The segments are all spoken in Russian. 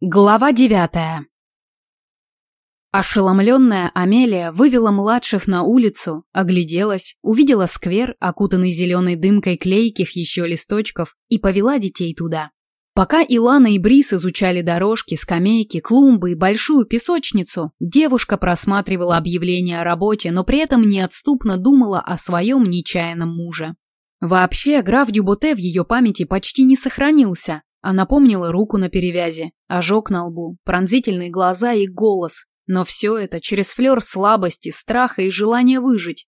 Глава девятая Ошеломленная Амелия вывела младших на улицу, огляделась, увидела сквер, окутанный зеленой дымкой клейких еще листочков, и повела детей туда. Пока Илана и Брис изучали дорожки, скамейки, клумбы и большую песочницу, девушка просматривала объявления о работе, но при этом неотступно думала о своем нечаянном муже. Вообще, граф Дюботе в ее памяти почти не сохранился, она помнила руку на перевязи, ожог на лбу, пронзительные глаза и голос. Но все это через флер слабости, страха и желания выжить.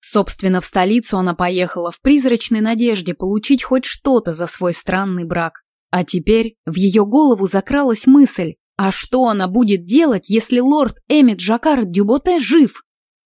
Собственно, в столицу она поехала в призрачной надежде получить хоть что-то за свой странный брак. А теперь в ее голову закралась мысль, а что она будет делать, если лорд Эмит Жакар Дюботе жив?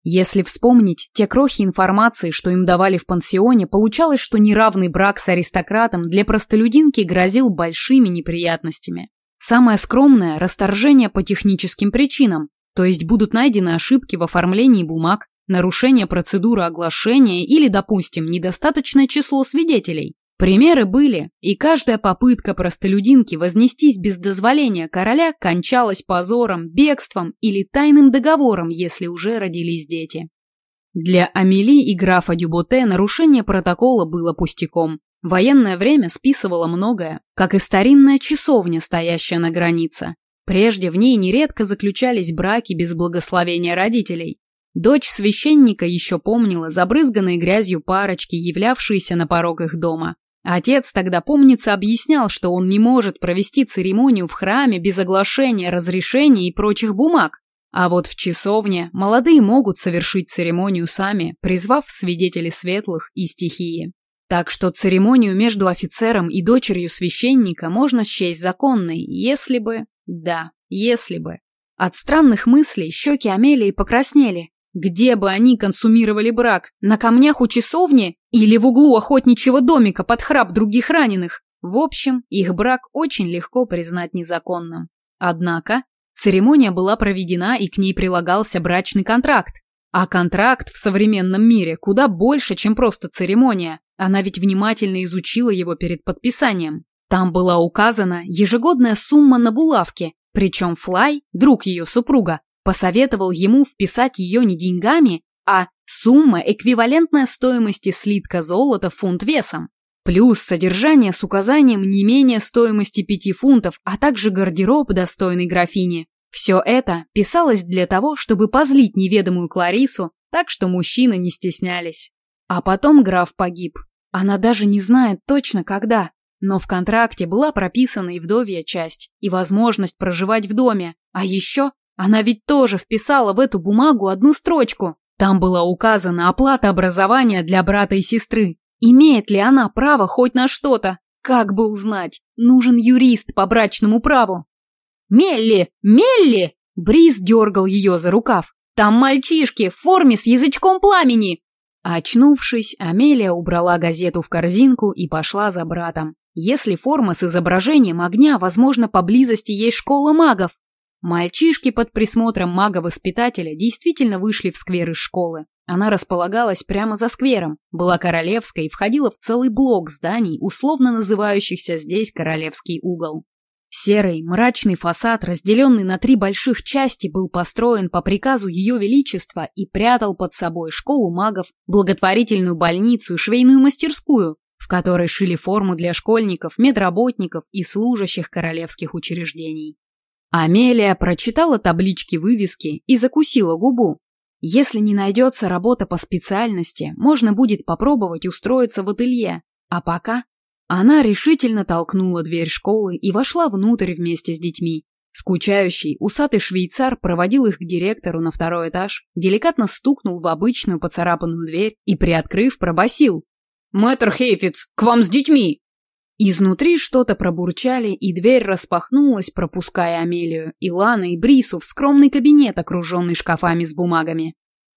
Если вспомнить те крохи информации, что им давали в пансионе, получалось, что неравный брак с аристократом для простолюдинки грозил большими неприятностями. Самое скромное – расторжение по техническим причинам, то есть будут найдены ошибки в оформлении бумаг, нарушение процедуры оглашения или, допустим, недостаточное число свидетелей. Примеры были, и каждая попытка простолюдинки вознестись без дозволения короля кончалась позором, бегством или тайным договором, если уже родились дети. Для Амели и графа Дюботе нарушение протокола было пустяком. Военное время списывало многое, как и старинная часовня, стоящая на границе. Прежде в ней нередко заключались браки без благословения родителей. Дочь священника еще помнила забрызганные грязью парочки, являвшиеся на порог их дома. Отец тогда, помнится, объяснял, что он не может провести церемонию в храме без оглашения разрешений и прочих бумаг. А вот в часовне молодые могут совершить церемонию сами, призвав свидетелей светлых и стихии. Так что церемонию между офицером и дочерью священника можно счесть законной, если бы... Да, если бы. От странных мыслей щеки Амелии покраснели, где бы они консумировали брак? На камнях у часовни или в углу охотничьего домика под храп других раненых? В общем, их брак очень легко признать незаконным. Однако, церемония была проведена и к ней прилагался брачный контракт. А контракт в современном мире куда больше, чем просто церемония. Она ведь внимательно изучила его перед подписанием. Там была указана ежегодная сумма на булавки, причем Флай, друг ее супруга, посоветовал ему вписать ее не деньгами, а сумма, эквивалентная стоимости слитка золота фунт весом. Плюс содержание с указанием не менее стоимости пяти фунтов, а также гардероб достойной графини. Все это писалось для того, чтобы позлить неведомую Кларису, так что мужчины не стеснялись. А потом граф погиб. Она даже не знает точно когда, но в контракте была прописана и вдовья часть, и возможность проживать в доме, а еще она ведь тоже вписала в эту бумагу одну строчку. Там была указана оплата образования для брата и сестры. Имеет ли она право хоть на что-то? Как бы узнать? Нужен юрист по брачному праву. «Мелли! Мелли!» Бриз дергал ее за рукав. «Там мальчишки в форме с язычком пламени!» Очнувшись, Амелия убрала газету в корзинку и пошла за братом. Если форма с изображением огня, возможно, поблизости есть школа магов. Мальчишки под присмотром мага-воспитателя действительно вышли в сквер из школы. Она располагалась прямо за сквером, была королевской и входила в целый блок зданий, условно называющихся здесь Королевский угол. Серый, мрачный фасад, разделенный на три больших части, был построен по приказу Ее Величества и прятал под собой школу магов, благотворительную больницу и швейную мастерскую, в которой шили форму для школьников, медработников и служащих королевских учреждений. Амелия прочитала таблички-вывески и закусила губу. Если не найдется работа по специальности, можно будет попробовать устроиться в ателье. А пока она решительно толкнула дверь школы и вошла внутрь вместе с детьми. Скучающий, усатый швейцар проводил их к директору на второй этаж, деликатно стукнул в обычную поцарапанную дверь и, приоткрыв, пробасил: «Мэтр Хейфиц, к вам с детьми!» Изнутри что-то пробурчали, и дверь распахнулась, пропуская Амелию, Илана и Брису в скромный кабинет, окруженный шкафами с бумагами.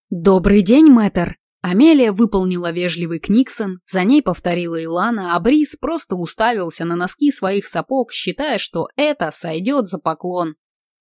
«Добрый день, мэтр!» Амелия выполнила вежливый книксон, за ней повторила Илана, а Брис просто уставился на носки своих сапог, считая, что это сойдет за поклон.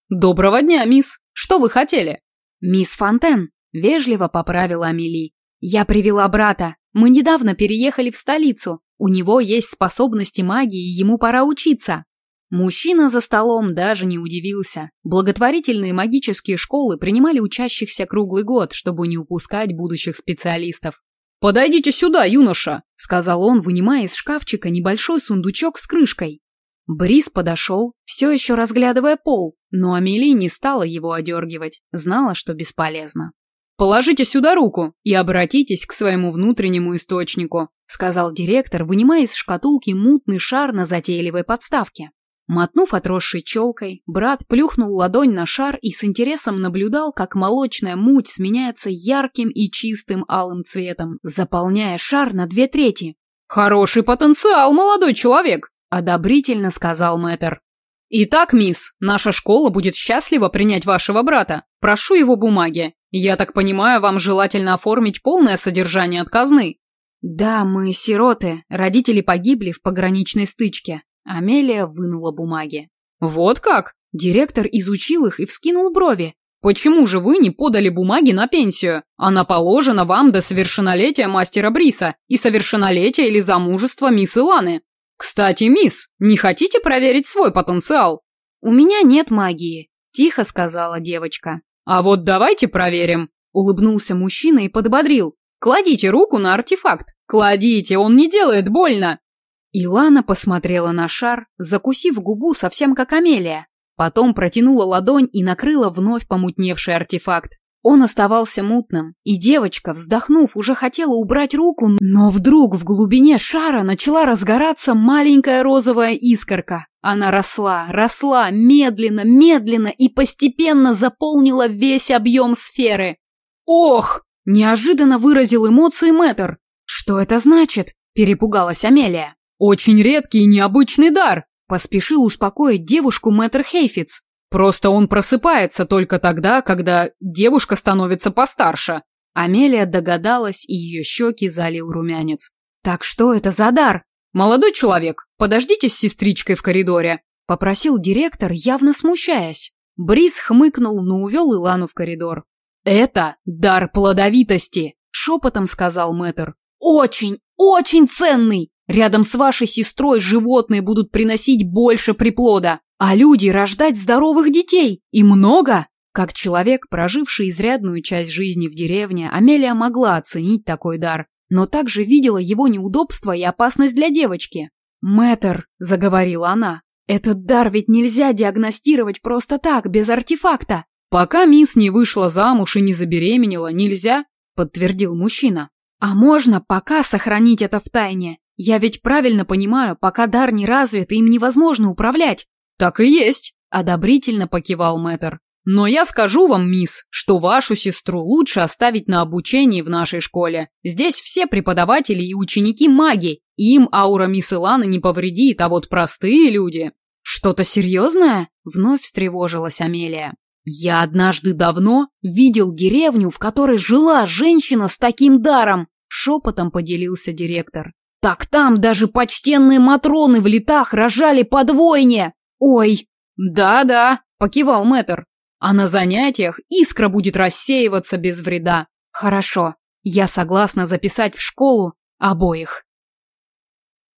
«Доброго дня, мисс! Что вы хотели?» «Мисс Фонтен», — вежливо поправила Амели. «Я привела брата. Мы недавно переехали в столицу. У него есть способности магии, ему пора учиться. Мужчина за столом даже не удивился. Благотворительные магические школы принимали учащихся круглый год, чтобы не упускать будущих специалистов. «Подойдите сюда, юноша», — сказал он, вынимая из шкафчика небольшой сундучок с крышкой. Брис подошел, все еще разглядывая пол, но Амелия не стала его одергивать, знала, что бесполезно. «Положите сюда руку и обратитесь к своему внутреннему источнику», сказал директор, вынимая из шкатулки мутный шар на затейливой подставке. Мотнув отросшей челкой, брат плюхнул ладонь на шар и с интересом наблюдал, как молочная муть сменяется ярким и чистым алым цветом, заполняя шар на две трети. «Хороший потенциал, молодой человек!» – одобрительно сказал мэтр. «Итак, мисс, наша школа будет счастлива принять вашего брата. Прошу его бумаги. Я так понимаю, вам желательно оформить полное содержание от казны». «Да, мы сироты. Родители погибли в пограничной стычке. Амелия вынула бумаги. «Вот как?» Директор изучил их и вскинул брови. «Почему же вы не подали бумаги на пенсию? Она положена вам до совершеннолетия мастера Бриса и совершеннолетия или замужества мисс Иланы. Кстати, мисс, не хотите проверить свой потенциал?» «У меня нет магии», – тихо сказала девочка. «А вот давайте проверим», – улыбнулся мужчина и подбодрил. «Кладите руку на артефакт. Кладите, он не делает больно. Илана посмотрела на шар, закусив губу совсем как Амелия. Потом протянула ладонь и накрыла вновь помутневший артефакт. Он оставался мутным, и девочка, вздохнув, уже хотела убрать руку, но вдруг в глубине шара начала разгораться маленькая розовая искорка. Она росла, росла, медленно, медленно и постепенно заполнила весь объем сферы. «Ох!» – неожиданно выразил эмоции Мэтр. «Что это значит?» – перепугалась Амелия. «Очень редкий и необычный дар», – поспешил успокоить девушку мэтр Хейфиц. «Просто он просыпается только тогда, когда девушка становится постарше». Амелия догадалась, и ее щеки залил румянец. «Так что это за дар?» «Молодой человек, подождите с сестричкой в коридоре», – попросил директор, явно смущаясь. Брис хмыкнул, но увел Илану в коридор. «Это дар плодовитости», – шепотом сказал мэтр. «Очень, очень ценный!» Рядом с вашей сестрой животные будут приносить больше приплода, а люди рождать здоровых детей. И много. Как человек, проживший изрядную часть жизни в деревне, Амелия могла оценить такой дар, но также видела его неудобства и опасность для девочки. «Мэтр», — заговорила она, — «этот дар ведь нельзя диагностировать просто так, без артефакта». «Пока мисс не вышла замуж и не забеременела, нельзя», — подтвердил мужчина. «А можно пока сохранить это в тайне? Я ведь правильно понимаю, пока дар не развит, им невозможно управлять. Так и есть, одобрительно покивал Мэтр. Но я скажу вам, мисс, что вашу сестру лучше оставить на обучении в нашей школе. Здесь все преподаватели и ученики маги, им аура мисс Иланы не повредит, а вот простые люди. Что-то серьезное? Вновь встревожилась Амелия. Я однажды давно видел деревню, в которой жила женщина с таким даром, шепотом поделился директор. Так там даже почтенные матроны в летах рожали подвойне. Ой. Да-да, покивал мэтр. А на занятиях искра будет рассеиваться без вреда. Хорошо. Я согласна записать в школу обоих.